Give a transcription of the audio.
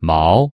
毛。